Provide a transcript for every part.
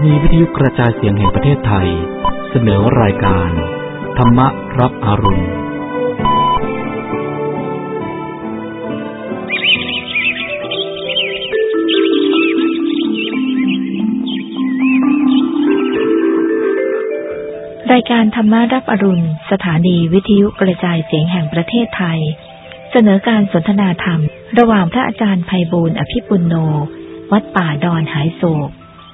ถานีวิทยุกระจายเสียงแห่งประเทศไทย เสนอรายการ ธรรมรับอรุณ รายการธรรมรับอรุณ สถานีวิทยุกระจายเสียงแห่งประเทศไทย เสนอการสนทนาธรรม ระหว่างพระอาจารย์ไพบูลอภิปุณโน วัดป่าดอนหายโศก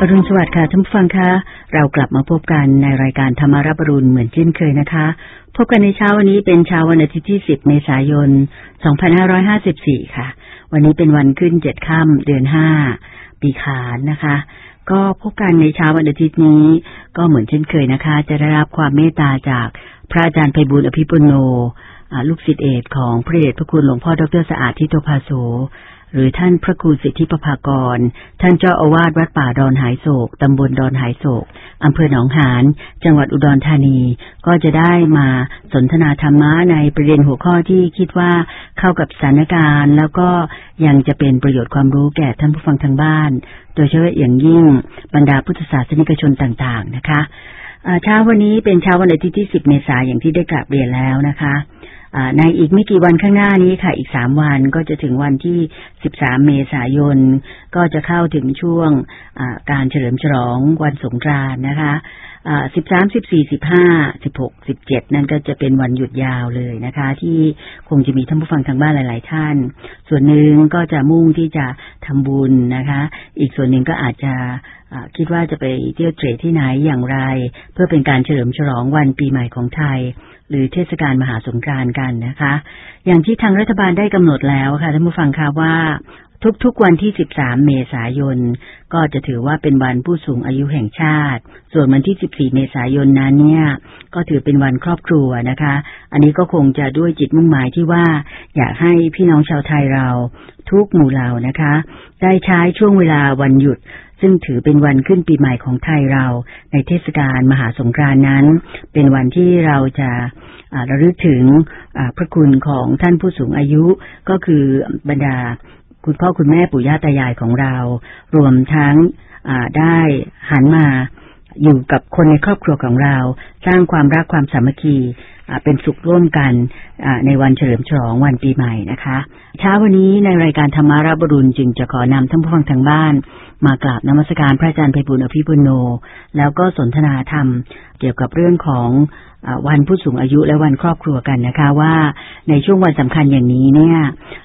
อรุณสวัสดิ์ค่ะท่านผู้ฟังคะเรากลับมาพบกันในรายการธรรมารับรุณเหมือนเช่นเคยนะคะ พบกันในเช้าวันนี้เป็นเช้าวันอาทิตย์ที่ 10 เมษายน 2554 ค่ะ วันนี้เป็นวันขึ้นเจ็ดค่ำเดือน 5 ปีขานนะคะ ก็พบกันในเช้าวันอาทิตย์นี้ ก็เหมือนเช่นเคยนะคะ จะได้รับความเมตตาจากพระอาจารย์ไพบุญอภิปุโนลูกศิษย์เอกของพระเดชพระคุณหลวงพ่อดรสะอาดทิโตภาโส รือท่านพระครูสิทธิปภากร ท่านเจ้าอาวาสวัดป่าดอนหายโศก ตำบลดอนหายโศก อำเภอหนองหาน จังหวัดอุดรธานี ก็จะได้มาสนทนาธรรมะในประเด็นหัวข้อที่คิดว่าเข้ากับสถานการณ์ แล้วก็ยังจะเป็นประโยชน์ความรู้แก่ท่านผู้ฟังทางบ้าน โดยเฉพาะอย่างยิ่งบรรดาพุทธศาสนิกชนต่าง ๆ นะคะเช้าวันนี้เป็นเช้าวันอาทิตย์ที่ 10 เมษายนอย่างที่ได้กลับเรียนแล้วนะคะ ในอีกไม่กี่วันข้างหน้านี้ค่ะ อีกสามวันก็จะถึงวันที่ 13 เมษายน ก็จะเข้าถึงช่วงการเฉลิมฉลองวันสงกรานต์นะคะ สิบสามสิบสี่สิบห้าสิบหกสิบเจ็ดนั่นก็จะเป็นวันหยุดยาวเลยนะคะ ที่คงจะมีท่านผู้ฟังทางบ้านหลาย ๆ ท่าน ส่วนหนึ่งก็จะมุ่งที่จะทำบุญนะคะ อีกส่วนหนึ่งก็อาจจะคิดว่าจะไปเที่ยวเทรดที่ไหนอย่างไร เพื่อเป็นการเฉลิมฉลองวันปีใหม่ของไทย หรือเทศกาลมหาสงกรานต์กันนะคะ อย่างที่ทางรัฐบาลได้กำหนดแล้วค่ะท่านผู้ฟังคะว่า ทุกๆวันที่ 13 เมษายน ก็จะถือว่าเป็นวันผู้สูงอายุแห่งชาติ ส่วนวันที่ 14 เมษายนนั้นเนี่ย ก็ถือเป็นวันครอบครัวนะคะ อันนี้ก็คงจะด้วยจิตมุ่งหมายที่ว่า อยากให้พี่น้องชาวไทยเราทุกหมู่เหล่านะคะ ได้ใช้ช่วงเวลาวันหยุด ซึ่งถือเป็นวันขึ้นปีใหม่ของไทยเรา ในเทศกาลมหาสงกรานนั้น เป็นวันที่เราจะระลึกถึงพระคุณของท่านผู้สูงอายุก็คือบรรดา คุณพ่อคุณแม่ปู่ย่าตายายของเรา รวมทั้งได้หันมาอยู่กับคนในครอบครัวของเรา สร้างความรักความสามัคคีเป็นสุขร่วมกันในวันเฉลิมฉลองวันปีใหม่นะคะเช้าวันนี้ในรายการธรรมาราบรุณจึงจะขอนำท่านผู้ฟังทางบ้าน มากราบนมัสการพระอาจารย์ไพบุญอภิปุโน แล้วก็สนทนาธรรมเกี่ยวกับเรื่องของวันผู้สูงอายุและวันครอบครัวกันนะคะว่าในช่วงวันสำคัญอย่างนี้เนี่ย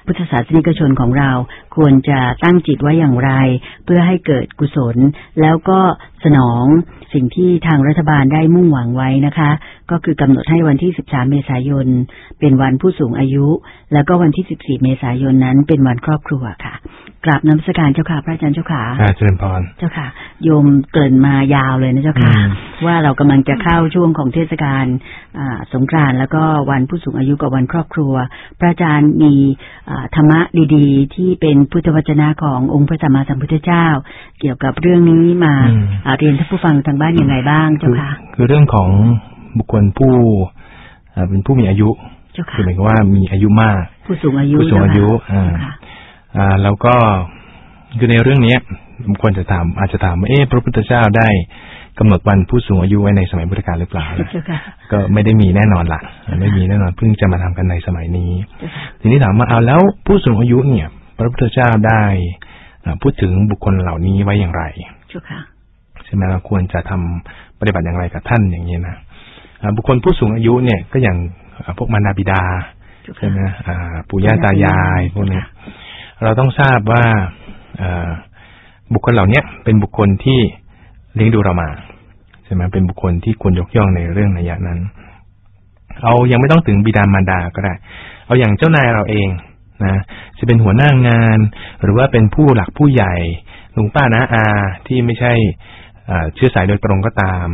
พุทธศาสนิกชนของเราควรจะตั้งจิตไว้อย่างไร เพื่อให้เกิดกุศล แล้วก็สนองสิ่งที่ทางรัฐบาลได้มุ่งหวังไว้นะคะ ก็คือกำหนดให้วันที่ 13 เมษายน เป็นวันผู้สูงอายุ แล้วก็วันที่ 14 เมษายนนั้น เป็นวันครอบครัวค่ะ กราบน้ำสการเจ้าค่ะ พระอาจารย์เจ้าค่ะอ่าเจริญพรเจ้าค่ะ โยมเกรินมายาวเลยนะเจ้าค่ะอืมว่าเรากำลังจะเข้าช่วงของเทศกาลอ่าสงกรานต์แล้วก็วันผู้สูงอายุกับวันครอบครัว พระอาจารย์มีอ่าธรรมะดีๆ ที่เป็นพุทธวจนะขององค์พระสัมมาสัมพุทธเจ้า เกี่ยวกับเรื่องนี้มาอืมอ่าเรียนท่านผู้ฟังทางบ้านยังไงบ้างเจ้าค่ะ คือเรื่องของบุคคลผู้อ่าเป็นผู้มีอายุเจ้าคืค่ะอหมายความว่ามีอายุมาก ผู้สูงอายุผู้สูงอายุเจ้าอ่าค่ะอ่าแล้วก็คือในเรื่องเนี้ยผมควรจะถามอาจจะถามว่าเอ๊ะพระพุทธเจ้าได้กำหนดวันผู้สูงอายุไว้ในสมัยพุทธกาลหรือเปล่าเจ้าค่ะก็ไม่ได้มีแน่นอนละไม่มีแน่นอนเพิ่งจะมาทำกันในสมัยนี้เจ้าค่ะทีนี้ถามว่าเอาแล้วผู้สูงอายุเนี่ย พระพุทธเจ้าได้อ่าพูดถึงบุคคลเหล่านี้ไว้อย่างไรเจ้าค่ะใช่ไหมเราควรจะทำปฏิบัติอย่างไรกับท่านอย่างนี้นะอ่าบุคคลผู้สูงอายุเนี่ยก็อย่างอ่าพวกมารดาบิดาเจ้าค่ะใช่ไหมอ่าปู่ย่าตายายพวกเนี้ยเราต้องทราบว่าอ่าบุคคลเหล่าเนี้ยเป็นบุคคลที่เลี้ยงดูเรามาใช่ไหมเป็นบุคคลที่ควรยกย่องในเรื่องนัยยะนั้น เอายังไม่ต้องถึงบิดามารดาก็ได้ เอาอย่างเจ้านายเราเองนะจะเป็นหัวหน้างาน หรือว่าเป็นผู้หลักผู้ใหญ่ลุงป้านะอาที่ไม่ใช่อ่า เชื้อสายโดยตรงก็ตาม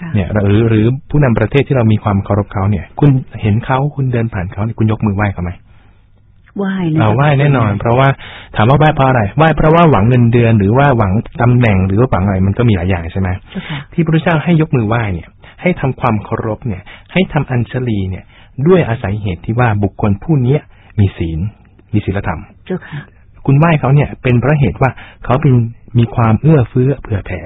ค่ะเนี่ยหรือหรือผู้นำประเทศที่เรามีความเคารพเขาเนี่ย คุณเห็นเขาคุณเดินผ่านเขาเนี่ยคุณยกมือไหว้เขาไหมไหว้นะเราไหว้แน่นอน เพราะว่าถามว่าไหว้เพราะอะไรไหว้เพราะว่าหวังเงินเดือน หรือว่าหวังตำแหน่งหรือว่าหวังอะไรมันก็มีหลายอย่างใช่ไหมเจ้าค่ะที่พระพุทธเจ้าให้ยกมือไหว้เนี่ย ให้ทำความเคารพเนี่ย ให้ทำอัญชลีเนี่ย ด้วยอาศัยเหตุที่ว่าบุคคลผู้เนี้ยมีศีล มีศีลธรรมเจ้าค่ะคุณไหว้เขาเนี่ยเป็นเพราะเหตุว่าเขาเป็นมีความเอื้อเฟื้อเผื่อแผ่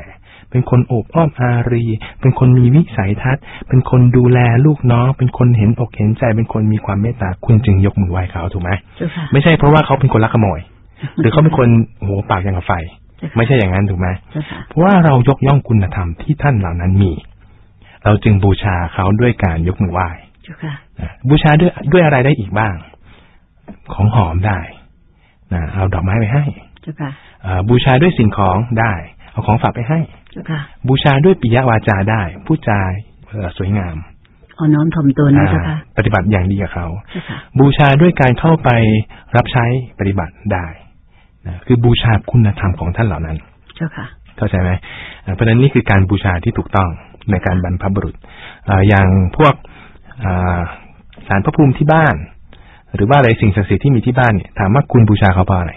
เป็นคนโอบอ้อมอารี เป็นคนมีวิสัยทัศน์ เป็นคนดูแลลูกน้อง เป็นคนเห็นอกเห็นใจ เป็นคนมีความเมตตา คุณจึงยกมือไหว้เขาถูกไหมเจ้าค่ะไม่ใช่เพราะว่าเขาเป็นคนลักขโมย หรือเขาเป็นคนโอ้โหปากอย่างกับไฟเจ้าค่ะไม่ใช่อย่างนั้นถูกไหมเจ้าค่ะเพราะว่าเรายกย่องคุณธรรมที่ท่านเหล่านั้นมี เราจึงบูชาเขาด้วยการยกมือไหว้เจ้าค่ะนะบูชาด้วยด้วยอะไรได้อีกบ้าง ของหอมได้นะเอาดอกไม้ไปให้เจ้าค่ะอ่าบูชาด้วยสิ่งของได้ เอาของฝากไปให้เจ้าค่ะ บูชาด้วยปิยวาจาได้พูดจาเอ่อสวยงามอ่อนน้อมถ่อมตนนะเจ้าค่ะอ่าปฏิบัติอย่างดีกับเขาเจ้าค่ะบูชาด้วยการเข้าไปรับใช้ปฏิบัติได้นะคือบูชาคุณธรรมของท่านเหล่านั้น เจ้าค่ะ เข้าใจไหมอ่าเพราะฉะนั้นนี่คือการบูชาที่ถูกต้องในการบรรพบุรุษอ่าอย่างพวกอ่าสารพระภูมิที่บ้าน หรือว่าอะไรสิ่งศักดิ์สิทธิ์ที่มีที่บ้านเนี่ยถามว่าคุณบูชาเขาเพราะอะไร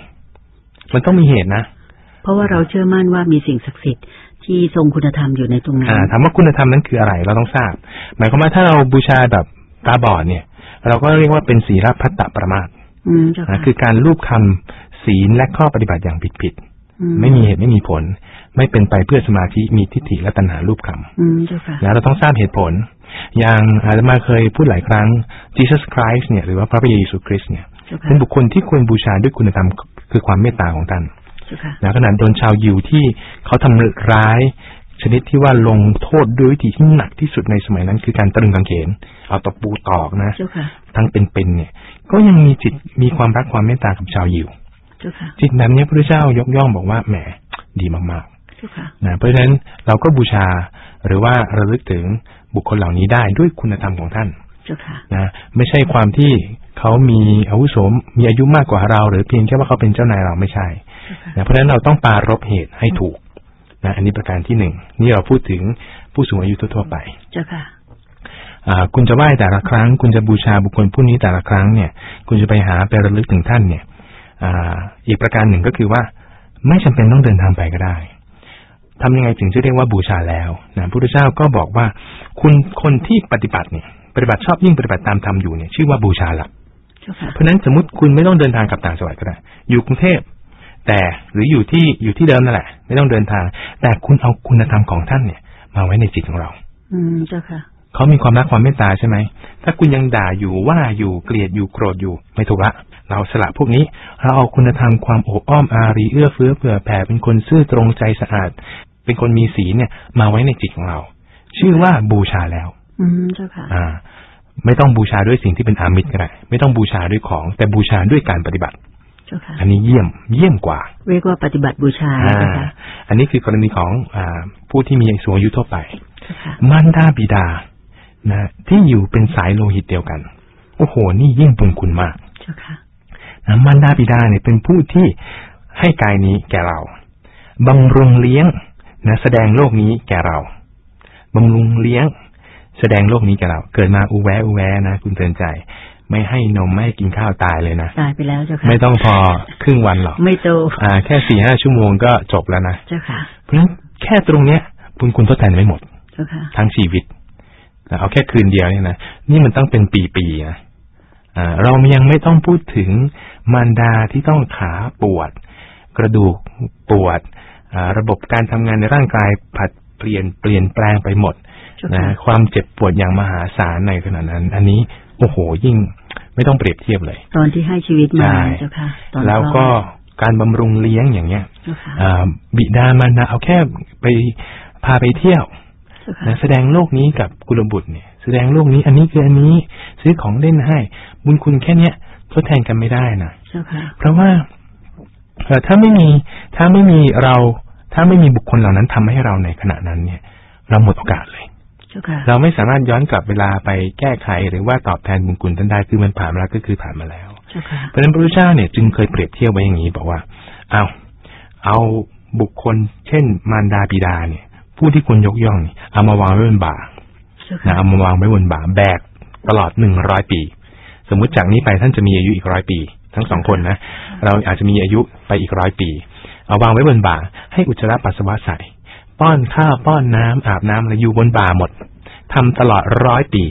มันต้องมีเหตุนะ เพราะว่าเราเชื่อมั่นว่ามีสิ่งศักดิ์สิทธิ์ ที่ทรงคุณธรรมอยู่ในตรงนั้นอ่าถามว่าคุณธรรมนั้นคืออะไร เราต้องทราบ หมายความว่าถ้าเราบูชาแบบตาบอดเนี่ย เราก็เรียกว่าเป็นศีลพัตตประมาทอืมเจ้านะค่ะคือการรูปคำศีลและข้อปฏิบัติอย่างผิดอืๆไม่มีเหตุไม่มีผล ไม่เป็นไปเพื่อสมาธิมีทิฏฐิและตัณหารูปคำอืมเจ้าค่ะแล้วเราต้องทราบเหตุผล อย่างอาตมาเคยพูดหลายครั้ง Jesus Christ เนี่ยหรือว่าพระเยซูคริสต์เนี่ยเจ้าค่ะเป็นบุคคลที่ควรบูชาด้วยคุณธรรมคือความเมตตาของท่านเจ้าค่ะ นะขนาดโดนชาวยิวที่เขาทำร้ายชนิดที่ว่าลงโทษด้วยวิธีที่หนักที่สุดในสมัยนั้น คือการตรึงกางเขน เอาตะปูตอกนะเจ้าค่ะทั้งเป็นๆเนี่ย ก็ยังมีจิตมีความรักความเมตตากับชาวยิวเจ้าค่ะจิตแบบนี้พระพุทธเจ้ายกย่องบอกว่าแหมดีมากๆเจ้าค่ะนะเพราะฉะนั้นเราก็บูชาหรือว่าระลึกถึงบุคคลเหล่านี้ได้ด้วยคุณธรรมของท่านเจ้าค่ะนะไม่ใช่ความที่เขามีอาวุโสมมีอายุมากกว่าเรา หรือเพียงแค่ว่าเขาเป็นเจ้านายเราไม่ใช่เจ้าค่ะ นะเพราะฉะนั้นเราต้องปรารบเหตุให้ถูกนะอันนี้ประการที่หนึ่งนี่เราพูดถึงผู้สูงอายุทั่วๆไป เจ้าค่ะอ่าคุณจะไหว้แต่ละครั้ง คุณจะบูชาบุคคลผู้นี้แต่ละครั้งเนี่ย คุณจะไปหาไประลึกถึงท่านเนี่ยอ่าอีกประการหนึ่งก็คือว่า ไม่จำเป็นต้องเดินทางไปก็ได้ทำยังไงถึงจะเรียกว่าบูชาแล้วนะพระพุทธเจ้าก็บอกว่า คุณคนที่ปฏิบัติเนี่ย ปฏิบัติชอบยิ่งปฏิบัติตามธรรมอยู่เนี่ยชื่อว่าบูชาละเจ้าค่ะเพราะฉะนั้นสมมติคุณไม่ต้องเดินทางกลับต่างจังหวัดก็ได้ อยู่กรุงเทพ แต่หรืออยู่ที่อยู่ที่เดิมนั่นแหละ ไม่ต้องเดินทาง แต่คุณเอาคุณธรรมของท่านเนี่ย มาไว้ในจิตของเรา อืมเจ้าค่ะเขามีความรักความเมตตาใช่ไหม ถ้าคุณยังด่าอยู่ว่าอยู่เกลียดอยู่โกรธอยู่ไม่ถูกละเราสละพวกนี้ เราเอาคุณธรรมความโอบอ้อมอารีเอื้อเฟื้อเผื่อแผ่เป็นคนซื่อตรงใจสะอาด เป็นคนมีศีลเนี่ย มาไว้ในจิตของเรา ชื่อว่าบูชาแล้ว อืมเจ้าค่ะ อ่า ไม่ต้องบูชาด้วยสิ่งที่เป็นอามิตรก็ได้ไม่ต้องบูชาด้วยของ แต่บูชาด้วยการปฏิบัติเจ้าค่ะ อันนี้เยี่ยมเยี่ยมกว่า เรียกว่าปฏิบัติบูชาอ่าเจ้าค่ะอันนี้คือกรณีของอ่าผู้ที่มีสูงอายุทั่วไปเจ้าค่ะมารดาบิดานะที่อยู่เป็นสายโลหิตเดียวกัน โอ้โห นี่ยิ่งบุญคุณมากเจ้าค่ะนะมารดาบิดาเนี่ยเป็นผู้ที่ให้กายนี้แก่เราบำรุงเลี้ยงนะแสดงโลกนี้แก่เราบำรุงเลี้ยง แสดงโลกนี้แก่เรา เกิดมาอูแวะอูแวะนะ คุณเตือนใจ ไม่ให้นมไม่ให้กินข้าวตายเลยนะตายไปแล้วเจ้าค่ะไม่ต้องพอครึ่งวันหรอกไม่โตอ่า แค่สี่ห้าชั่วโมงก็จบแล้วนะเจ้าค่ะ เพราะฉะนั้นแค่ตรงเนี้ยบุญคุณทดแทนไม่หมดเจ้าค่ะทั้งชีวิตนะเอาแค่คืนเดียวเนี่ยนะนี่มันต้องเป็นปีๆนะอ่าเรายังไม่ต้องพูดถึงมารดาที่ต้องขาปวด กระดูกปวดอ่าระบบการทำงานในร่างกายผัดเปลี่ยนเปลี่ยนแปลงไปหมดเจ้านะค่ะความเจ็บปวดอย่างมหาศาลในขณะนั้น อันนี้โอ้โหยิ่ง ไม่ต้องเปรียบเทียบเลย ตอนที่ให้ชีวิตมาใช่เจ้าค่ะตอนแล้วคลก็อดการบำรุงเลี้ยงอย่างเงี้ยเจ้าค่ะอ่าบิดามารดาเอาแค่ไปพาไปเที่ยวเจ้าค่ะนะแสดงโลกนี้กับกุลบุตรเนี่ย แสดงโลกนี้อันนี้คืออันนี้ซื้อของเล่นให้ บุญคุณแค่เนี้ยทดแทนกันไม่ได้นะเจ้าค่ะเพราะว่าเอ่อถ้าไม่มีถ้าไม่มีเรา ถ้าไม่มีบุคคลเหล่านั้นทำให้เราในขณะนั้นเนี่ย เราหมดโอกาสเลย เจ้าค่ะเราไม่สามารถย้อนกลับเวลาไปแก้ไขหรือว่าตอบแทนบุญคุณท่านได้คือมันผ่านมาแล้วก็คือผ่านมาแล้วเจ้าค่ะเพราะฉะนั้นพระพุทธเจ้าเนี่ยจึงเคยเปรียบเทียบไว้อย่างนี้บอกว่า เอาเอาบุคคล เช่น มารดาบิดาเนี่ย ผู้ที่ควรยกย่องเนี่ยเอามาวางไว้บนบ่าเจ้านะค่ะเอามาวางไว้บนบ่าแบกตลอดหนึ่งร้อยปี สมมุติจากนี้ไปท่านจะมีอายุอีกร้อยปี ทั้งสองคนนะเราอาจจะมีอายุไปอีกร้อยปี เอาวางไว้บนบ่าให้อุจจาระปัสสาวะใส่ ป้อนข้าวป้อนน้ำอาบน้ำอะไรอยู่บนบ่าหมดทำตลอดร้อยปี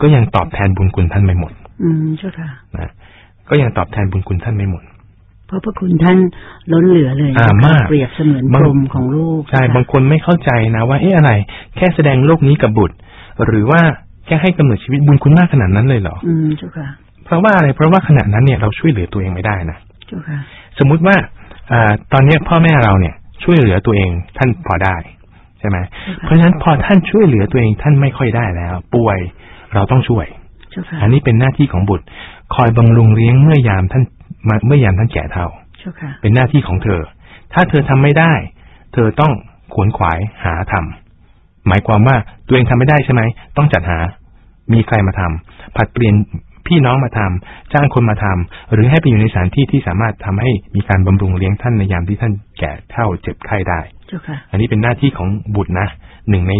ก็ยังตอบแทนบุญคุณท่านไม่หมด อืมเจ้าค่ะนะก็ยังตอบแทนบุญคุณท่านไม่หมดเพราะพระคุณท่านล้นเหลือเลยอ่าเจ้ค่ะมากเปรียบเสมือนบางพรหมของลูกใช่เจ้ค่ะบางคนไม่เข้าใจนะว่าเอ๊ะอะไร แค่แสดงโลกนี้กับบุตร หรือว่าแค่ให้กำเนิดชีวิตบุญคุณมากขนาดนั้นเลยเหรออืมเจ้าค่ะ เพราะว่าอะไรเพราะว่าขณะนั้นเนี่ยเราช่วยเหลือตัวเองไม่ได้นะเจ้าค่ะ สมมุติว่าอาตอนเนี้ยพ่อแม่เราเนี่ย ช่วยเหลือตัวเองท่านพอได้ใช่ไหมเจ้าค่ะเพราะฉะนั้นพอท่านช่วยเหลือตัวเองท่านไม่ค่อยได้แล้ว ป่วยเราต้องช่วยเจ้าค่ะอันนี้เป็นหน้าที่ของบุตร คอยบำรุงเลี้ยงเมื่อยามท่านมาเมื่อยามท่านแก่เท่าเจ้าค่ะเป็นหน้าที่ของเธอ ถ้าเธอทำไม่ได้ เธอต้องขวนขวายหาทำหมายความว่าตัวเองทำไม่ได้ใช่ไหมต้องจัดหา มีใครมาทำผัดเปลี่ยน พี่น้องมาทำจ้างคนมาทำหรือให้ไปอยู่ในสถานที่ที่สามารถทำให้มีการบำรุงเลี้ยงท่านในยามที่ท่านแก่เท่าเจ็บไข้ได้เจ้าค่ะอันนี้เป็นหน้าที่ของบุตรนะหนึ่งใน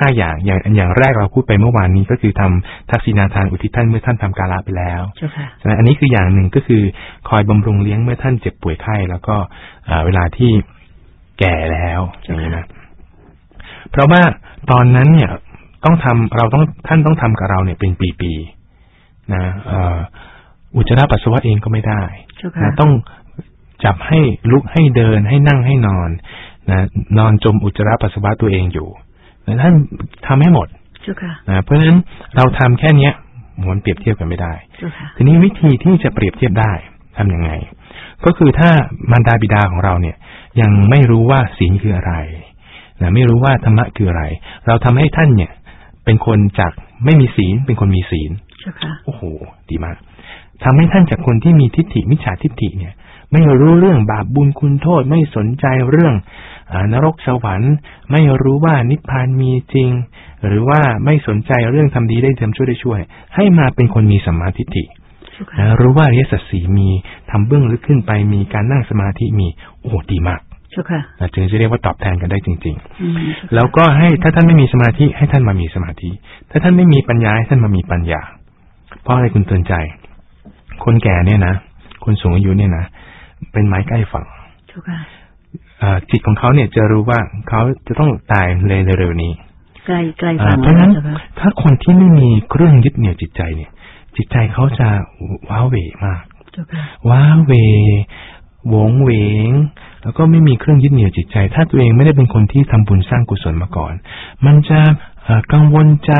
ห้าอย่างอย่างอย่างแรกเราพูดไปเมื่อวานนี้ก็คือทำทักษิณาทานอุทิศท่านเมื่อท่านทำกาลาไปแล้วเจ้าค่ะใช่ไหมอันนี้คืออย่างหนึ่งก็คือคอยบำรุงเลี้ยงเมื่อท่านเจ็บป่วยไข้ แล้วก็อ่าเวลาที่แก่แล้วอย่างนี้นะเพราะว่าตอนนั้นเนี่ยต้องทำเราต้องท่านต้องทำกับเราเนี่ยเป็นปีๆ นะเอ่ออุจจาระปัสสาวะเองก็ไม่ได้เจ้าค่ะนะต้องจับให้ลุกให้เดินให้นั่งให้นอนนะนอนจมอุจจาระปัสสาวะตัวเองอยู่นะท่านทำให้หมดเจ้าค่ะนะเพราะฉะนั้นเราทำแค่เนี้ยมันเปรียบเทียบกันไม่ได้เจ้าค่ะทีนี้วิธีที่จะเปรียบเทียบได้ทำยังไง ก็คือถ้ามารดาบิดาของเราเนี่ย ยังไม่รู้ว่าศีลคืออะไรนะไม่รู้ว่าธรรมะคืออะไร เราทำให้ท่านเนี่ย เป็นคนจากไม่มีศีลเป็นคนมีศีล เจ้าค่ะโอ้โห ดีมากทำให้ท่านจากคนที่มีทิฏฐิมิจฉาทิฏฐิเนี่ย ไม่รู้เรื่องบาปบุญคุณโทษไม่สนใจเรื่องอานรกสวรรค์ ไม่รู้ว่านิพพานมีจริง หรือว่าไม่สนใจเรื่องทำดีได้ทำชั่วได้ช่วย ให้มาเป็นคนมีสัมมาทิฏฐิเจ้าค่ะนะรู้ว่าอริยสัจสีมีทำเบื้องลึกขึ้นไปมีการนั่งสมาธิมี โอ้ดีมากเจ้าค่ะนะจึงจะเรียกว่าตอบแทนกันได้จริงๆอืมเจ้าค่ะแล้วก็ให้ถ้าท่านไม่มีสมาธิให้ท่านมามีสมาธิ ถ้าท่านไม่มีปัญญาให้ท่านมามีปัญญา เพราะอะไรคุณเตือนใจ คนแก่เนี่ยนะคนสูงอายุเนี่ยนะเป็นไม้ใกล้ฝั่งเจ้าค่ะเอ่อจิตของเขาเนี่ยจะรู้ว่าเขาจะต้องตายในเร็วๆนี้ใกล้ใกล้อ่าฟังเพราะฉะนั้นเจ้าค่ะถ้าคนที่ไม่มีเครื่องยึดเหนี่ยวจิตใจเนี่ย จิตใจเขาจะว้าเหวมากเจ้าค่ะว้าเหวโหวงเหวง แล้วก็ไม่มีเครื่องยึดเหนี่ยวจิตใจ ถ้าตัวเองไม่ได้เป็นคนที่ทำบุญสร้างกุศลมาก่อน มันจะเอ่อกังวลใจ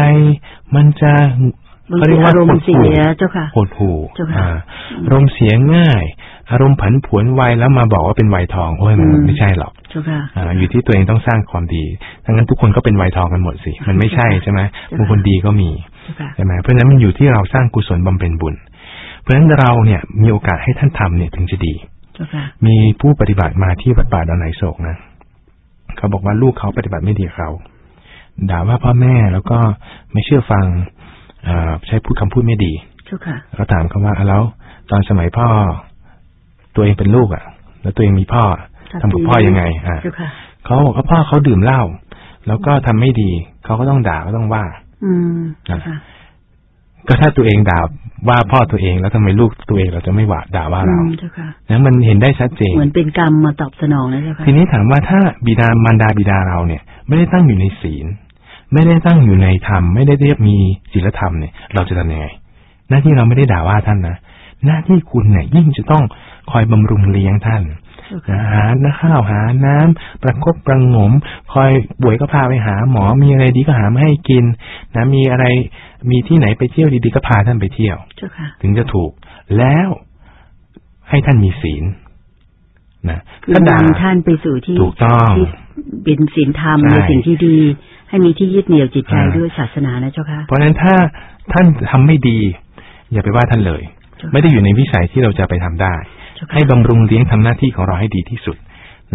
มันจะบาง เขาทีเรียกว่าอารมหณ์ดเสีหู่ยเจ้าค่ะหดหู่เจ้าค่ะอ่าอารมณ์เสียง่าย อารมณ์ผันผวนไวแล้วมาบอกว่าเป็นไวยทองโอ้ยมันอืมไม่ใช่หรอกเจ้าค่ะอ่าอยู่ที่ตัวเองต้องสร้างความดีทั้งนั้นทุกคนก็เป็นไวยทองกันหมดสิ มันไม่ใช่ใช่ไหมบางคนดีก็มีเจ้าค่ะใช่ไหมเพราะฉะนั้นมันอยู่ที่เราสร้างกุศลบำเพ็ญบุญ เพราะฉะนั้นเราเนี่ยมีโอกาสให้ท่านทำเนี่ยถึงจะดีเจ้าค่ะมีผู้ปฏิบัติมาที่วัดป่าดอนไหนโศกนะเขาบอกว่าลูกเขาปฏิบัติไม่ดีกับเขาด่าว่าพ่อแม่แล้วก็ไม่เชื่อฟังเอ่อ ใช้พูดคำพูดไม่ดีเจ้าค่ะเราถามเขาว่าอะแล้วตอนสมัยพ่อ ตัวเองเป็นลูกอะ แล้วตัวเองมีพ่อทำกับพ่อยังไง อะเจ้าค่ะเขาบอกว่าพ่อเขาดื่มเหล้าแล้วก็ทำไม่ดีเขาก็ต้องด่าก็ต้องว่า อืมเจ้าค่ะก็ถ้าตัวเองด่าว่าพ่อตัวเองแล้วทำไมลูกตัวเองเราจะไม่ว่าด่าว่าอืเรามเจ้าค่ะนะมันเห็นได้ชัดเจนเหมือนเป็นกรรมมาตอบสนองนะเจ้าค่ะทีนี้ถามว่าถ้าบิดามารดาบิดาเราเนี่ย ไม่ได้ตั้งอยู่ในศีล ไม่ได้ตั้งอยู่ในธรรมไม่ได้เรียกมีศีลธรรมเนี่ย เราจะทำยังไง หน้าที่เราไม่ได้ด่าว่าท่านนะหน้าที่คุณเนี่ยยิ่งจะต้องคอยบำรุงเลี้ยงท่านเจ้าค่ะนะหาน้ำข้าวหาน้ำประคบประหงม คอยป่วยก็พาไปหาหมอมีอะไรดีก็หามาให้กิน นะมีอะไรมีที่ไหนไปเที่ยวดีๆก็พาท่านไปเที่ยวเจ้าค่ะถึงจะถูก แล้วให้ท่านมีศีลนะคือถ้าด่านำท่านไปสู่ที่ถูกต้องที่ เป็นศีลธรรมใช่ในสิ่งที่ดี ให้มีที่ยึดเหนี่ยวจิตใจอ่าด้วยศาสนานะเจ้าค่ะเพราะฉะนั้นถ้าท่านทำไม่ดี อย่าไปว่าท่านเลยเจ้าค่ะไม่ได้อยู่ในวิสัยที่เราจะไปทำได้เจ้าค่ะให้บำรุงเลี้ยงทำหน้าที่ของเราให้ดีที่สุด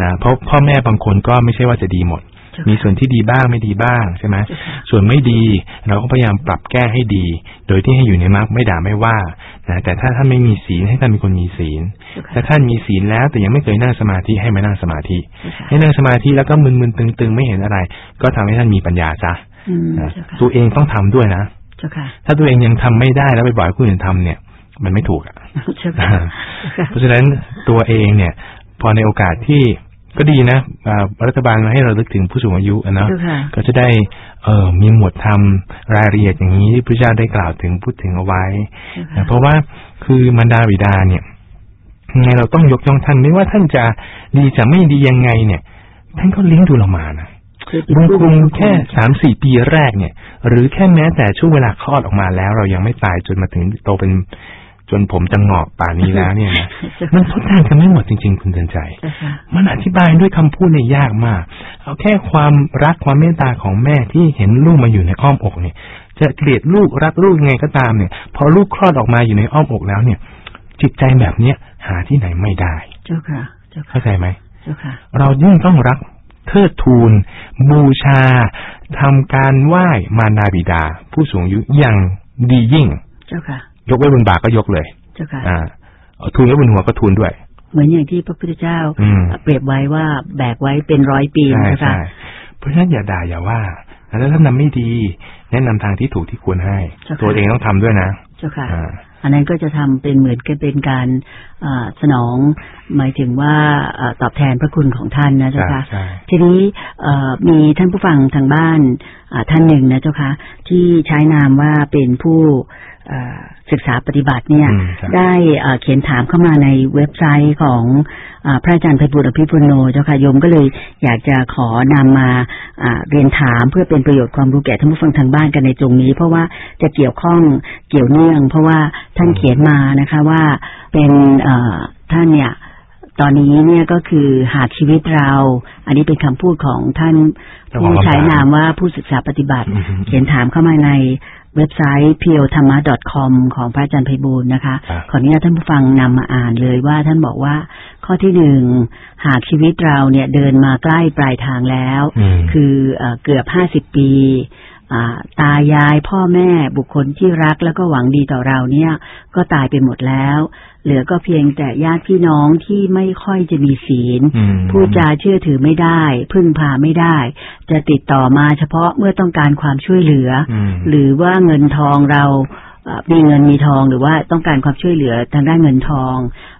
นะเพราะพ่อแม่บางคนก็ไม่ใช่ว่าจะดีหมดเจ้าค่ะ มีส่วนที่ดีบ้างไม่ดีบ้างใช่ไหมเจ้าค่ะส่วนไม่ดีเราก็พยายามปรับแก้ให้ดี โดยที่ให้อยู่ในมรรคไม่ด่าไม่ว่านะแต่ถ้าท่านไม่มีศีลให้ท่านเป็นคนมีศีลเจ้าค่ะถ้าท่านมีศีลแล้วแต่ยังไม่เคยนั่งสมาธิให้มานั่งสมาธิเจ้าค่ะให้นั่งสมาธิแล้วก็มึนๆตึงๆ ไม่เห็นอะไร ก็ทำให้ท่านมีปัญญาซะอืมนะเจ้าค่ะตัวเองต้องทำด้วยนะเจ้าค่ะถ้าตัวเองยังทำไม่ได้แล้วไปบ่อยคนอื่นทำเนี่ย มันไม่ถูกอะเจ้าค่ะเจ้าค่ะเพราะฉะนั้นตัวเองเนี่ย พอในโอกาสที่ ก็ดีนะอ่ารัฐบาลมาให้เราลึกถึงผู้สูงอายุอะเนาะเจ้าค่ะก็จะได้เออมีหมวดธรรมรายละเอียดอย่างนี้ที่พระเจ้าได้กล่าวถึงพูดถึงเอาไว้เจ้านะค่ะเพราะว่าคือมารดาบิดาเนี่ยยังไงเราต้องยกย่องท่านไม่ว่าท่านจะดีจะไม่ดียังไงเนี่ย ท่านก็เลี้ยงดูเรามานะคือเป็นบุญผู้คุณมีแค่สามสี่ปีแรกเนี่ย หรือแค่แม้แต่ช่วงเวลาคลอดออกมาแล้ว เรายังไม่ตายจนมาถึงโตเป็นจ นผมจะงอกป่านนี้แล้วเนี่ยนะเจ้ามัค่ะนทดแทนกันไม่หมดจริง ๆ คุณเตือนใจเจ้าค่ะมันอธิบายด้วยคำพูดเนี่ยยากมาก เอาแค่ความรักความเมตตาของแม่ที่เห็นลูกมาอยู่ในอ้อมอกเนี่ย จะเกลียดลูกรักลูกยังไงก็ตามเนี่ย พอลูกคลอดออกมาอยู่ในอ้อมอกแล้วเนี่ย จิตใจแบบเนี้ยหาที่ไหนไม่ได้ เจ้าค่ะ เจ้าค่ะเข้าใจไหมเจ้าค่ะ เรายิ่งต้องรักเทิดทูน บูชาทำการไหว้มารดาบิดา ผู้สูงอายุอย่างดียิ่ง เจ้าค่ะ ยกไว้บนบ่าก็ยกเลยเจ้าค่ะอ่าเอาทูลไว้บนหัวก็ทูลด้วย เหมือนอย่างที่พระพุทธเจ้าอืมเปรียบไว้ว่าแบกไว้เป็นร้อยปีใช่นะใช่คะเพราะฉะนั้นอย่าด่าอย่าว่าแล้วถ้านำไม่ดี แนะนำทางที่ถูกที่ควรให้เจ้าค่ะตัวเองต้องทำด้วยนะ เจ้าค่ะอ่าอันนั้นก็จะทำเป็นเหมือนกับเป็นการเอ่อสนอง หมายถึงว่าเอ่อตอบแทนพระคุณของท่านนะเจ้าค่ะใช่ทีนี้เอ่อมีท่านผู้ฟังทางบ้านอ่าท่านหนึ่งนะเจ้าค่ะที่ใช้นามว่าเป็นผู้เอ่อ ศึกษาปฏิบัติเนี่ยอืมครับได้เอ่อเขียนถามเข้ามาในเว็บไซต์ของอาพระอาจารย์ไพบุตรอภิปุโนเจ้าค่ะโยมก็เลยอยากจะขอนำมาอ่าเรียนถามเพื่อเป็นประโยชน์ความรู้แก่ท่านผู้ฟังทางบ้านกันในตรงนี้ เพราะว่าจะเกี่ยวข้องเกี่ยวเนื่อง เพราะว่าท่านเขียนมานะคะว่าเป็นเอ่อท่านเนี่ย ตอนนี้เนี่ยก็คือหากชีวิตเรา อันนี้เป็นคำพูดของท่านเจ้าของผู้ใช้คำถามนามว่าผู้ศึกษาปฏิบัติอือฮึเขียนถามเข้ามาในเว็บไซต์ p u r e t h a m m a c o m ของพระอาจารย์ไพบูลย์นะคะครับขออนุญาตท่านผู้ฟังนำมาอ่านเลยว่าท่านบอกว่าข้อที่หนึ่งหากชีวิตเราเนี่ยเดินมาใกล้ปลายทางแล้วอืมคือเออเกือบห้าสิบปีอ่า ตายายพ่อแม่บุคคลที่รักแล้วก็หวังดีต่อเราเนี่ย ก็ตายไปหมดแล้ว เหลือก็เพียงแต่ญาติพี่น้องที่ไม่ค่อยจะมีศีลอืมพูดจาเชื่อถือไม่ได้ พึ่งพาไม่ได้ จะติดต่อมาเฉพาะเมื่อต้องการความช่วยเหลือออืมหรือว่าเงินทองเราเอ่อมีเงินมีทองหรือว่าต้องการความช่วยเหลือทางด้านเงินทอง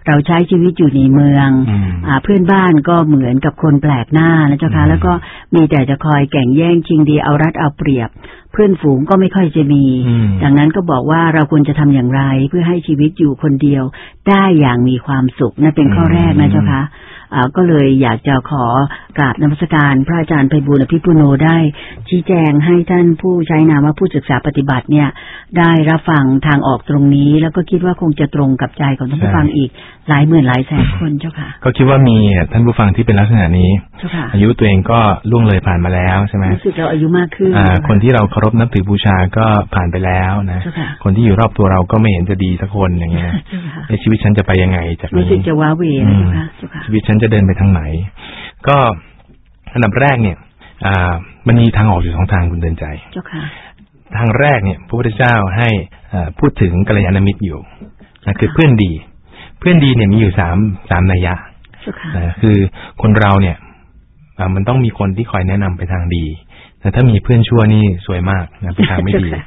เราใช้ชีวิตอยู่ในเมืองอืมอ่าเพื่อนบ้านก็เหมือนกับคนแปลกหน้านะเจ้าค่ะอืมแล้วก็มีแต่จะคอยแก่งแย่งชิงดีเอารัดเอาเปรียบ เพื่อนฝูงก็ไม่ค่อยจะมีอืมดังนั้นก็บอกว่าเราควรจะทำอย่างไร เพื่อให้ชีวิตอยู่คนเดียว ได้อย่างมีความสุขนั่นเป็นข้อแรกนะเจ้าค่ะอ่าก็เลยอยากจะขอกราบนมัสการ พระอาจารย์ไพบูลย์อภิปุโนได้ ชี้แจงให้ท่านผู้ใช้นามว่าผู้ศึกษาปฏิบัติเนี่ย ได้รับฟังทางออกตรงนี้ แล้วก็คิดว่าคงจะตรงกับใจของท่านผู้ฟังอีก หลายหมื่นหลายแสนคนเจ้าค่ะ ก็คิดว่ามีท่านผู้ฟังที่เป็นลักษณะนี้เจ้าค่ะอายุตัวเองก็ล่วงเลยผ่านมาแล้วใช่ไหมรู้สึกเราอายุมากขึ้นอ่าคนที่เราเคารพนับถือบูชาก็ผ่านไปแล้วนะเจ้าค่ะคนที่อยู่รอบตัวเราก็ไม่เห็นจะดีสักคนอย่างเงี้ยเจ้าค่ะในชีวิตฉันจะไปยังไง จากรู้นี้สึกจะว้าเหวนะเจ้าค่ะเจ้าค่ะชีวิตฉันจะเดินไปทางไหน ก็อันดับแรกเนี่ยอ่ามันมีทางออกอยู่สองทางคุณเดินใจเจ้าค่ะทางแรกเนี่ยพระพุทธเจ้าให้อ่าพูดถึงกัลยาณมิตรอยู่นะคือเพื่อนดี เพื่อนดีเนี่ยมีอยู่สามสามนัยยะเจ้าค่ะนะคือคนเราเนี่ยอ่ามันต้องมีคนที่คอยแนะนำไปทางดีแต่ถ้ามีเพื่อนชั่วนี่สวยมากนะไปทางไม่ดีเจ้า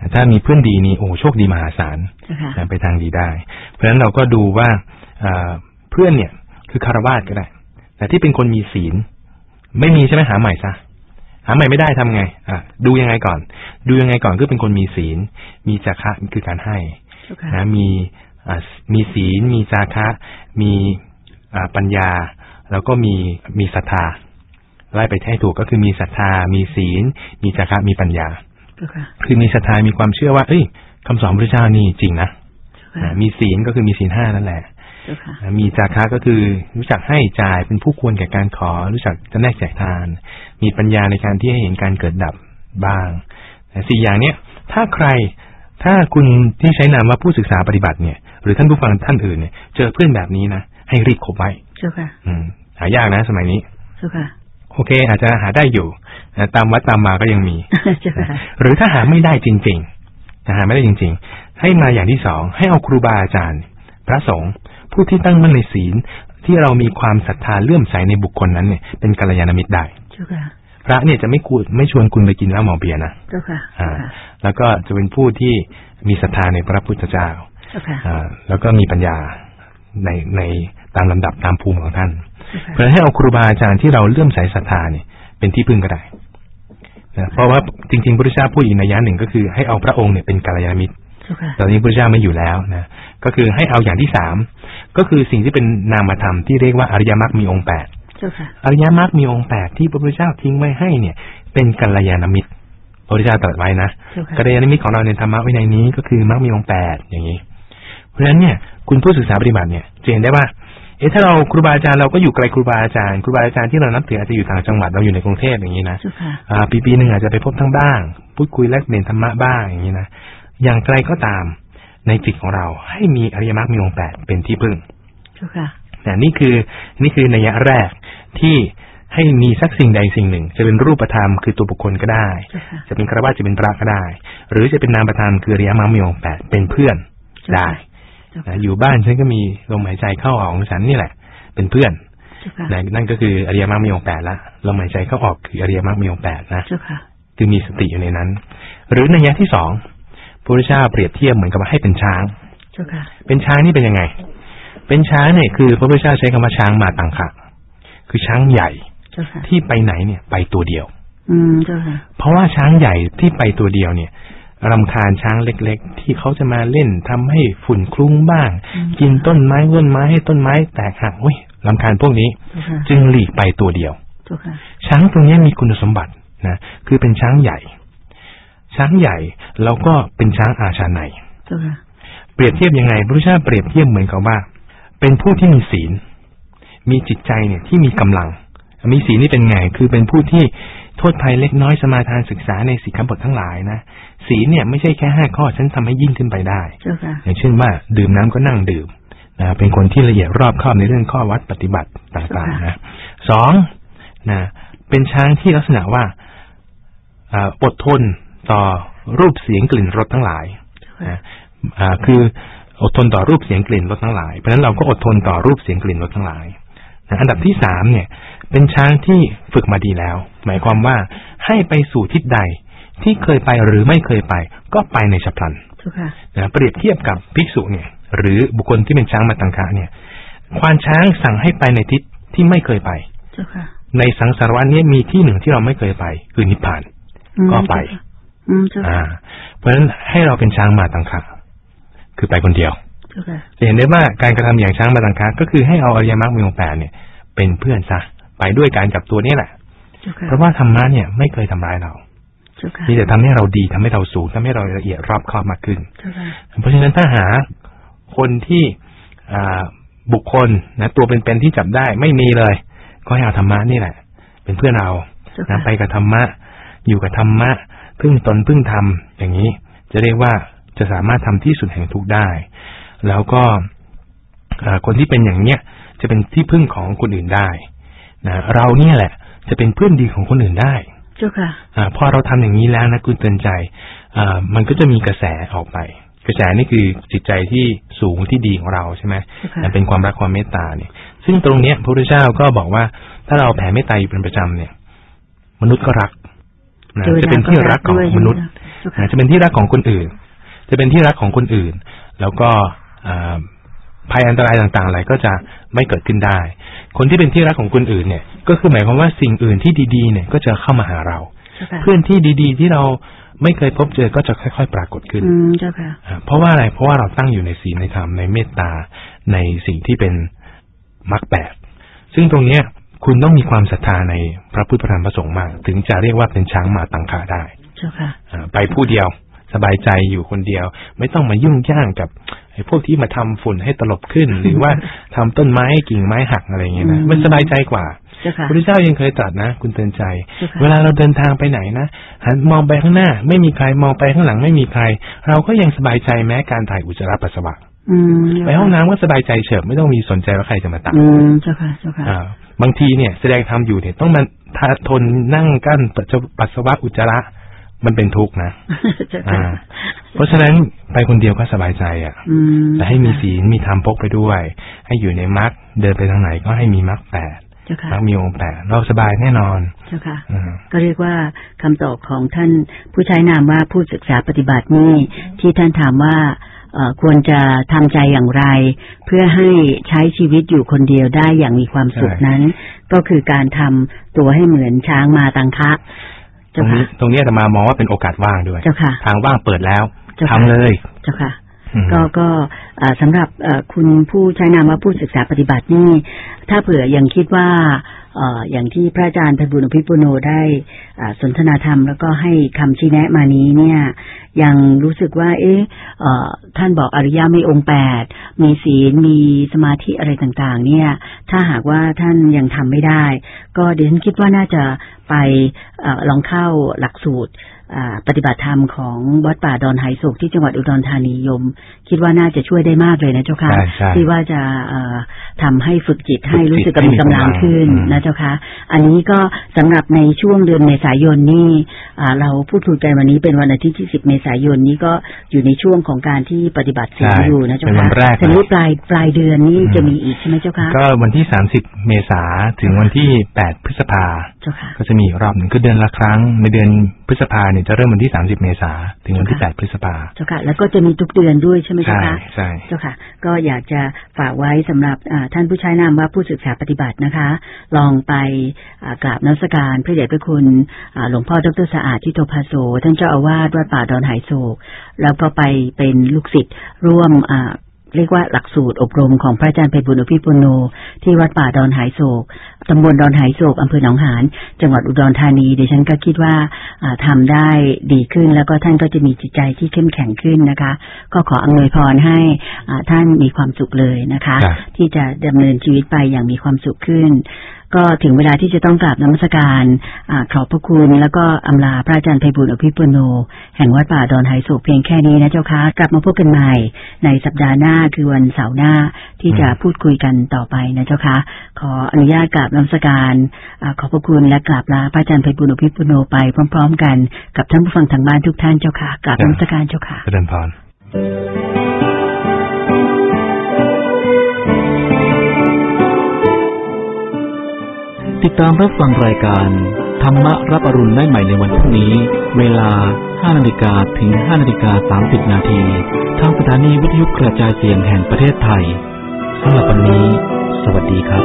ค่ะถ้ามีเพื่อนดีนี่โอ้โชคดีมหาศาลเจ้าค่ะนะไปทางดีได้ เพราะฉะนั้นเราก็ดูว่าอ่าเพื่อนเนี่ย คือคารวาสก็ได้ แต่ที่เป็นคนมีศีล ไม่มีใช่ไหมหาใหม่ซะหาใหม่ไม่ได้ทำไง อะ ดูยังไงก่อน ดูยังไงก่อนก็เป็นคนมีศีล มีจาคะคือการให้เจ้าค่ะนะมีอ่า มีศีล มีจาคะ มีอ่าปัญญา แล้วก็มีมีศรัทธาไล่ไปให้ถูกก็คือมีศรัทธา มีศีล มีจาคะมีปัญญาเจ้าค่ะคือมีศรัทธามีความเชื่อว่าเอ้ยคำสอนพระเจ้านี่จริงนะเจ้าค่ะอ่ามีศีลก็คือมีศีลห้านั่นแหละเจ้าค่ะมีจาคะก็คือรู้จักให้จ่ายเป็นผู้ควรแก่การขอ รู้จักจะแนกแจกทาน มีปัญญาในการที่ให้เห็นการเกิดดับบ้างสี่อย่างเนี้ยถ้าใครถ้าคุณที่ใช้นามว่าผู้ศึกษาปฏิบัติเนี่ย หรือท่านผู้ฟังท่านอื่นเนี่ยเจอเพื่อนแบบนี้นะให้รีบคบไว้เจ้าค่ะ อืมหายากนะ สมัยนี้เจ้าค่ะโอเค อาจจะหาได้อยู่นะตามวัดตามมาก็ยังมีเจ้าค่ะหรือถ้าหาไม่ได้จริงๆนะหาไม่ได้จริง ๆ ให้มาอย่างที่สองให้เอาครูบาอาจารย์ พระสงฆ์ผู้ที่ตั้งมั่นในศีลที่เรามีความศรัทธาเลื่อมใสในบุคคลนั้นเนี่ยเป็นกัลยาณมิตรได้เจ้าค่ะพระเนี่ยจะไม่กูไม่ชวนคุณไปกินเหล้าเมาเบียร์นะเจ้าค่ะ อ่า แล้วก็จะเป็นผู้ที่มีศรัทธาในพระพุทธเจ้าเจ้าค่ะอ่า แล้วก็มีปัญญาในในตามลำดับตามภูมิของท่านเจ้าค่ะเพราะฉะนั้นให้เอาครูบาอาจารย์ที่เราเลื่อมใสศรัทธาเนี่ยเป็นที่พึ่งก็ได้นะเพราะว่าจริงๆพระพุทธเจ้าพูดอีกในยะหนึ่งก็คือให้เอาพระองค์เนี่ยเป็นกัลยาณมิตรเจ้าค่ะตอนนี้พระพุทธเจ้าไม่อยู่แล้วนะก็คือให้เอาอย่างที่สามก็คือสิ่งที่เป็นนามธรรมที่เรียกว่าอริยมรรคมีองค์แปดเจ้าค่ะอริยมรรคมีองค์แปดที่พระพุทธเจ้าทิ้งไว้ให้เนี่ย เป็นกัลยาณมิตรพระพุทธเจ้าตรัสไว้นะเจ้าค่ะกัลยาณมิตรของเราในธรรมะวินัยนี้ก็คือมรรคมีองค์แปดอย่างนี้ เพราะฉะนั้นเนี่ยคุณผู้ศึกษาปฏิบัติเนี่ยจะเห็นได้ว่าเอ๊ะถ้าเราครูบาอาจารย์เราก็อยู่ไกลครูบาอาจารย์ครูบาอาจารย์ที่เรานับถืออาจจะอยู่ต่างจังหวัดเราอยู่ในกรุงเทพอย่างนี้นะเจ้าค่ะอ่าปีปีหนึ่งอาจจะไปพบทั้งบ้าง พูดคุยแลกเปลี่ยนธรรมะบ้างอย่างนี้นะอย่างไกลก็ตามในจิตของเราให้มีอริยมรรคมีองค์แปดเป็นที่พึ่งเจ้าค่ะแต่นี่คือนี่คือนัยยะแรกที่ให้มีสักสิ่งใดสิ่งหนึ่ง จะเป็นรูปธรรมคือตัวบุคคลก็ได้เจ้าค่ะจะเป็นครวาจะเป็นพระก็ได้ หรือจะเป็นนามธรรมคืออริยมรรคมีองค์แปดเป็นเพื่อนได้เจ้า นะค่ะอยู่บ้านฉันก็มีลมหายใจเข้าออกของฉันนี่แหละ เป็นเพื่อนเจ้าค่ะนะนั่นก็คืออริยมรรคมีองค์แปดละลมหายใจเข้าออกคืออริยมรรคมีองค์แปดนะเจ้าค่ะคือมีสติอยู่ในนั้น หรือในยะที่สองพระพุทธเจ้าเปรียบเทียบเหมือนกับว่าให้เป็นช้างเจ้าค่ะเป็นช้างนี่เป็นยังไง เป็นช้างเนี่ยคือพระพุทธเจ้าใช้คำว่าช้างมาตังคะคือช้างใหญ่เจ้าค่ะที่ไปไหนเนี่ย ไปตัวเดียว อืมเจ้าค่ะเพราะว่าช้างใหญ่ที่ไปตัวเดียวเนี่ย รำคาญช้างเล็ก ๆ ที่เขาจะมาเล่นทำให้ฝุ่นคลุ้งบ้างอืมกินต้นไม้ต้นไม้ให้ต้นไม้แตกหักเว้ยรำคาญพวกนี้เจ้าค่ะจึงหลีกไปตัวเดียวเจ้าค่ะช้างตรงนี้มีคุณสมบัตินะคือเป็นช้างใหญ่ ช้างใหญ่แล้วก็เป็นช้างอาชาในเจ้าค่ะเปรียบเทียบยังไงพระพุทธเจ้าเปรียบเทียบเหมือนกับว่า เป็นผู้ที่มีศีล มีจิตใจเนี่ยที่มีกำลังมีศีลนี่เป็นไง คือเป็นผู้ที่ โทษภัยเล็กน้อยสมาทานศึกษาในสิกขาบททั้งหลายนะศีลเนี่ยไม่ใช่แค่ห้าข้อฉันทำให้ยิ่งขึ้นไปได้เจ้าค่ะอย่างเช่นว่า ดื่มน้ำก็นั่งดื่มนะเป็นคนที่ละเอียดรอบคอบในเรื่องข้อวัดปฏิบัติต่างๆนะสองนะเป็นช้างที่ลักษณะว่าอ่าอดทนต่อรูปเสียงกลิ่นรสทั้งหลายเจ้าค่ะนะอ่าคืออดทนต่อรูปเสียงกลิ่นรสทั้งหลาย เพราะฉะนั้นเราก็อดทนต่อรูปเสียงกลิ่นรสทั้งหลายนะ อันดับที่สามเนี่ย เป็นช้างที่ฝึกมาดีแล้ว หมายความว่าให้ไปสู่ทิศใดที่เคยไปหรือไม่เคยไป ก็ไปในฉับพลันเจ้าค่ะนะเปรียบเทียบกับภิกษุเนี่ย หรือบุคคลที่เป็นช้างมาตังคะเนี่ย ควานช้างสั่งให้ไปในทิศที่ไม่เคยไปเจ้าค่ะในสังสารวัฏเนี้มีที่หนึ่งที่เราไม่เคยไป คือนิพพานอืมก็ไปอืมเจ้าอ่าค่ะเพราะฉะนั้นให้เราเป็นช้างมาตังคะคือไปคนเดียวเจ้าค่ะจะเห็นได้ว่าการกระทำอย่างช้างมาตังคะก็คือให้เอาอริยมรรคมีองค์แปดเนี่ย เป็นเพื่อนซะไปด้วยกันกับตัวเนี้แหละเจ้าค่ะเพราะว่าธรรมะเนี่ยไม่เคยทำร้ายเราเจ้าค่ะมีแต่ทำให้เราดีทำให้เราสูงทำให้เราละเอียดรอบคอบมากขึ้นเจ้าค่ะเพราะฉะนั้นถ้าหาคนที่อ่าบุคคลนะตัวเป็นๆที่จับได้ไม่มีเลย ก็ให้เอาธรรมะนี่แหละ เป็นเพื่อนเราเจ้านะค่ะไปกับธรรมะ อยู่กับธรรมะพึ่งตนพึ่งธรรมอย่างนี้ จะเรียกว่าจะสามารถทำที่สุดแห่งทุกข์ได้ แล้วก็อ่าคนที่เป็นอย่างเนี้ยจะเป็นที่พึ่งของคนอื่นได้นะเราเนี่ยแหละ จะเป็นเพื่อนดีของคนอื่นได้เจ้าค่ะอาพอเราทำอย่างนี้แล้วนะคุณเตือนใจอ่ามันก็จะมีกระแสออกไป กระแสนี่คือจิตใจที่สูงที่ดีของเราใช่ไหมเจ้าค่ะนะเป็นความรักความเมตตาเนี่ย ซึ่งตรงเนี้ยพระพุทธเจ้าก็บอกว่า ถ้าเราแผ่เมตตาอยู่เป็นประจำเนี่ย มนุษย์ก็รักนะทวดาจะเป็นที่รักของด้วยมนุษย์เจ้าค่ะนะจะเป็นที่รักของคนอื่น จะเป็นที่รักของคนอื่น แล้วก็อ่า ภัยอันตรายต่างๆ อะไรก็จะไม่เกิดขึ้นได้ คนที่เป็นที่รักของคนอื่นเนี่ย ก็คือหมายความว่าสิ่งอื่นที่ดี ๆ เนี่ยก็จะเข้ามาหาเราเจ้าค่ะเพื่อนที่ดี ๆ ที่เราไม่เคยพบเจอก็จะค่อย ๆ ปรากฏขึ้นอืมเจ้าค่ะอ่าเพราะว่าอะไร เพราะว่าเราตั้งอยู่ในศีลในธรรมในเมตตาในสิ่งที่เป็นมรรคแปดซึ่งตรงเนี้ยคุณต้องมีความศรัทธาในพระพุทธธรรมประสงค์มาก ถึงจะเรียกว่าเป็นช้างมาตังคาได้ เจ้าค่ะอ่าไปผู้เดียว สบายใจอยู่คนเดียว ไม่ต้องมายุ่งย่างกับไอ้พวกที่มาทำฝุ่นให้ตลบขึ้น หรือว่าทำต้นไม้ให้กิ่งไม้หักอะไรอย่างเงี้ยนะอืมมันสบายใจกว่าเจ้าค่ะพระพุทธเจ้ายังเคยตรัสนะ คุณเตือนใจเจ้าค่ะเวลาเราเดินทางไปไหนนะหันมองไปข้างหน้า ไม่มีใครมองไปข้างหลังไม่มีใคร เราก็ยังสบายใจแม้การถ่ายอุจจาระปัสสาวะอืมไปห้องน้ำก็สบายใจเฉิบไม่ต้องมีสนใจว่าใครจะมาตักอืมเจ้าค่ะเจ้าค่ะอ่าบางทีเนี่ยแสดงธรรมอยู่เนี่ยต้องมาทาทนนั่งกั้นปัสสาวะอุจจาระ มันเป็นทุกข์นะเจ้าอ่าค่ะเพราะฉะนั้นไปคนเดียวก็สบายใจอะอืมแต่ให้มีศีลมีธรรมพกไปด้วย ให้อยู่ในมรรคเดินไปทางไหนก็ให้มีมรรคแปดเจ้าค่ะมรรคมีองค์แปดเราสบายแน่นอน เจ้าค่ะอืมก็เรียกว่าคำตอบของท่านผู้ใช้นามว่าผู้ศึกษาปฏิบัตินี่ที่ท่านถามว่าเอ่อควรจะทำใจอย่างไร เพื่อให้ใช้ชีวิตอยู่คนเดียวได้อย่างมีความสุขใช่นั้น ก็คือการทำตัวให้เหมือนช้างมาตังคะ ตรเจ้างนี้ค่ะตรงนี้อาตมามองว่าเป็นโอกาสว่างด้วยเจ้าค่ะทางว่างเปิดแล้วเจ้าทำค่ะเลยเจ้าค่ะอืมก็ก็เอ่อสำหรับเอ่อคุณผู้ใช้นามว่าผู้ศึกษาปฏิบัตินี่ ถ้าเผื่อยังคิดว่าเอ่ออย่างที่พระอาจารย์ไพบุญอภิปุโนได้อ่าสนทนาธรรมแล้วก็ให้คำชี้แนะมานี้เนี่ยยังรู้สึกว่า เอ๊ะเอ่อท่านบอกอริยไม่องค์แปดมีศีลมีสมาธิอะไรต่างๆ เนี่ย ถ้าหากว่าท่านยังทำไม่ได้ ก็เดี๋ยวฉันคิดว่าน่าจะไปเออลองเข้าหลักสูตรอ่าปฏิบัติธรรมของวัดป่าดอนไหโศกที่จังหวัดอุดรธานีโยม คิดว่าน่าจะช่วยได้มากเลยนะเจ้าค่ะใช่ใช่ที่ว่าจะเอ่อทำให้ฝึกจิตให้ฝึกจิตรู้สึกกำลังกำลังขึ้นให้มีกำลังนะเจ้าค่ะอันนี้ก็สำหรับในช่วงเดือนเมษายนนี่อ่าเราพูดคุยกันวันนี้เป็นวันอาทิตย์ที่ 10 เมษายนนี้ก็อยู่ในช่วงของการที่ปฏิบัติศีลใช่อยู่นะเจ้าเป็นวัค่ะนแรกทีนี้เลยปลายปลายเดือนนี้อืมจะมีอีกใช่ไหมเจ้าค่ะก็วันที่ 30 เมษาถึงวันที่ 8 พฤษภาเจ้าค่ะก็จะมีอีกรอบหนึ่งคือเดือนละครั้งในเดือนพฤษภาเนี่ยจะเริ่มวันที่ 30 เมษาถึงวันที่ค่ะ8พฤษภาเจ้าค่ะ แล้วก็จะมีทุกเดือนด้วยใช่ไหมเจ้าใช่ค่ะใช่เจ้าค่ะ ก็อยากจะฝากไว้สำหรับอ่าท่านผู้ใช้นามว่าผู้ศึกษาปฏิบัตินะคะ ลองไปอ่ากราบนมัสการพระเดชพระคุณอ่าหลวงพ่อดรสะอาดทิโตภาโสท่านเจ้าอาวาสวัดป่าดอนไหโศก แล้วก็ไปเป็นลูกศิษย์ร่วมอ่าเรียกว่าหลักสูตรอบรมของพระอาจารย์ไพบุญอภิปุโน ที่วัดป่าดอนไหโศก ตำบลดอนไหโศกอำเภอหนองหาน จังหวัดอุดรธานีดิฉันก็คิดว่าอ่าทำได้ดีขึ้นแล้วก็ท่านก็จะมีจิตใจที่เข้มแข็งขึ้นนะคะ ก็ขออำนวยพรให้อ่าท่านมีความสุขเลยนะคะครับที่จะดำเนินชีวิตไปอย่างมีความสุขขึ้น ก็ถึงเวลาที่จะต้องกราบนมัสการอาขอบพระคุณ แล้วก็อำลาพระอาจารย์ไพบุญอภิปุโน แห่งวัดป่าดอนไหโศกเพียงแค่นี้นะเจ้าคะกลับมาพบกันใหม่ ในสัปดาห์หน้าคือวันเสาร์หน้าที่จะพูดคุยกันต่อไปนะเจ้าคะขออนุญาตกราบนมัสการอาขอบพระคุณและกราบลาพระอาจารย์ไพบุญอภิปุโนไปพร้อม ๆ กันกับท่านผู้ฟังทางบ้านทุกท่านเจ้าค่ะกราบนมัสการเจ้าค่ะเจริญพร ติดตามรับฟังรายการ ธรรมรับอรุณได้ใหม่ในวันพรุ่งนี้ เวลา 5นาฬิกาถึง5นาฬิกา30นาทีทางสถานีวิทยุกระจายเสียงแห่งประเทศไทยสำหรับวันนี้ สวัสดีครับ